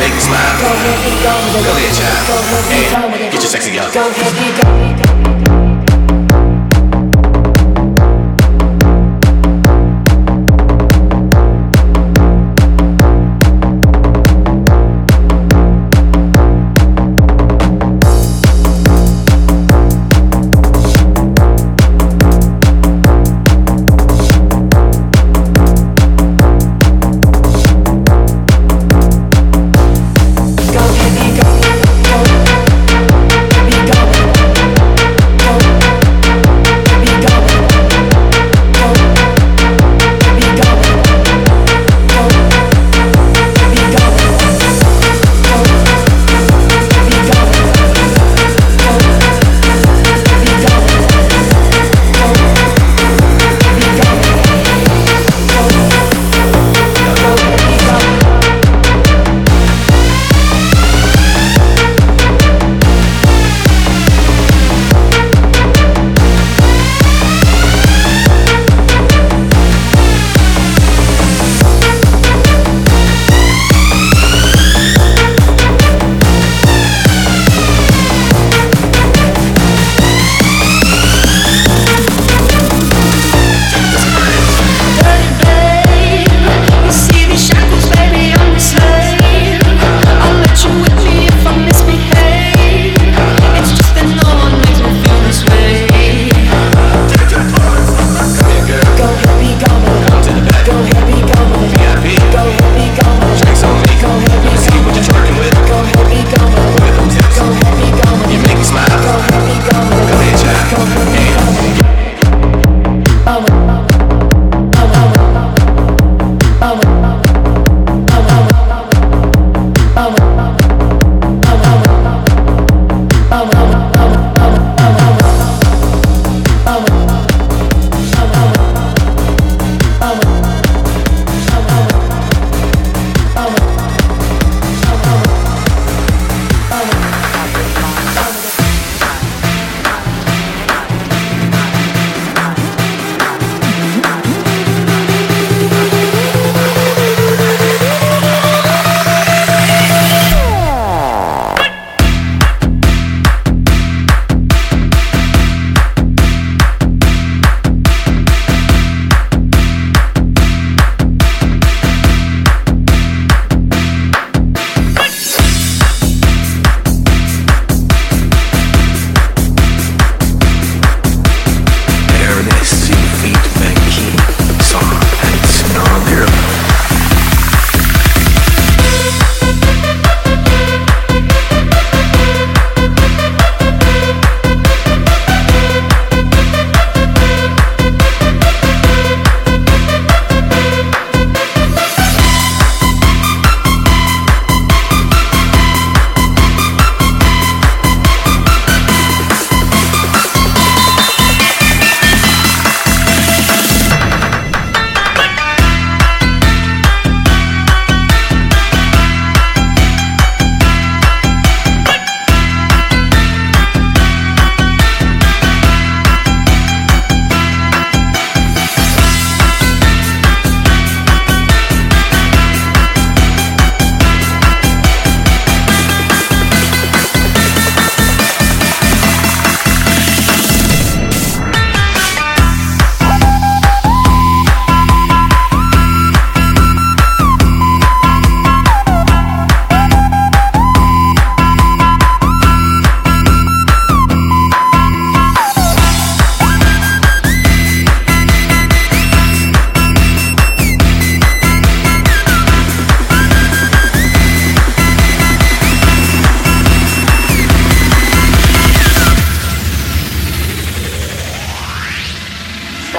make me smile. Go ahead, be gone with it. Go ahead, child. Go ahead, be Hey, gone with it. get your sexy up. Go ahead, be gone.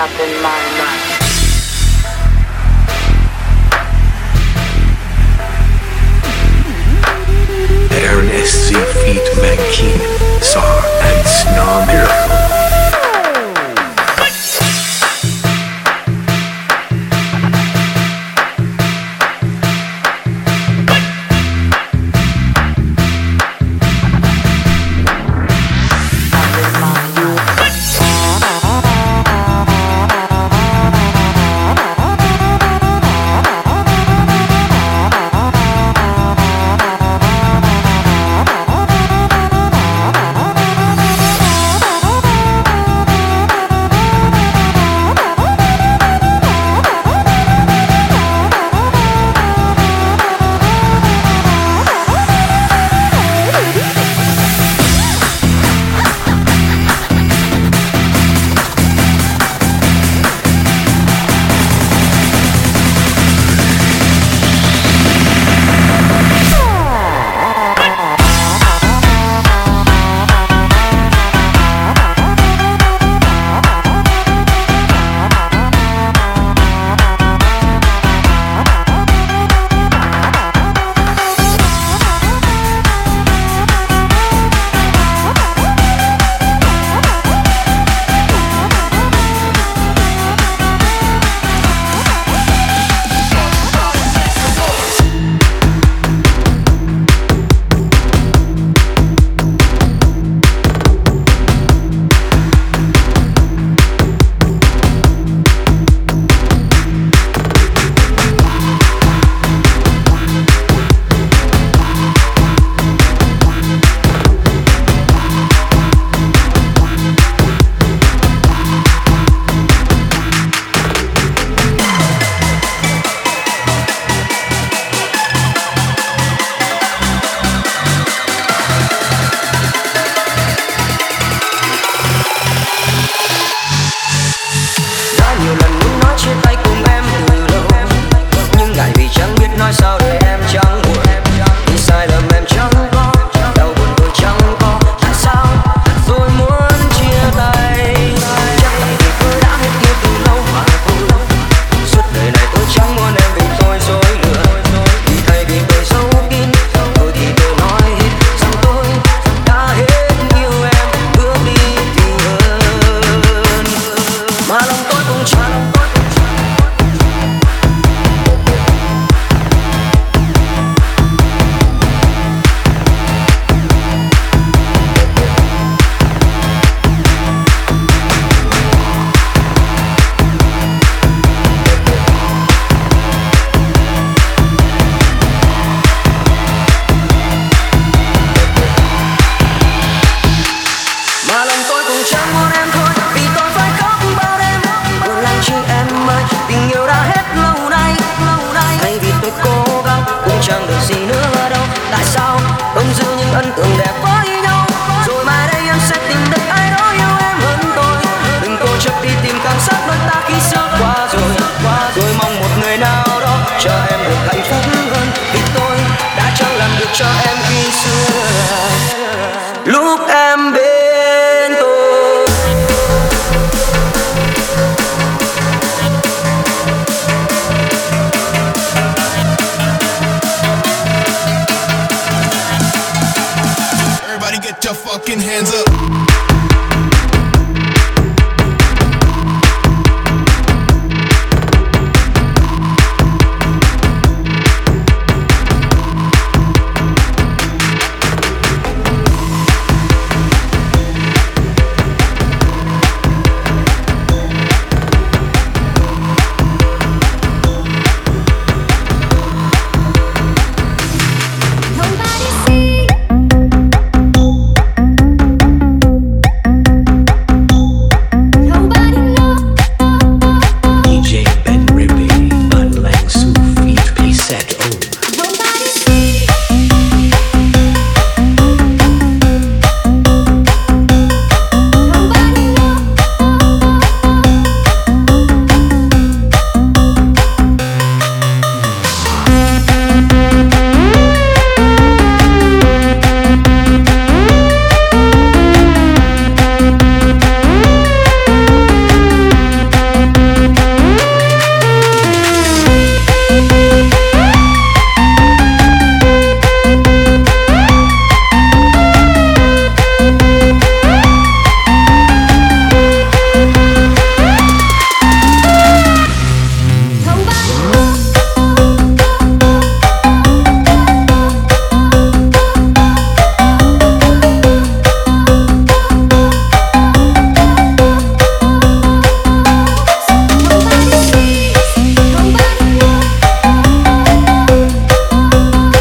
Stop in my mind. Ernest, feet, Becky, song, and snarl.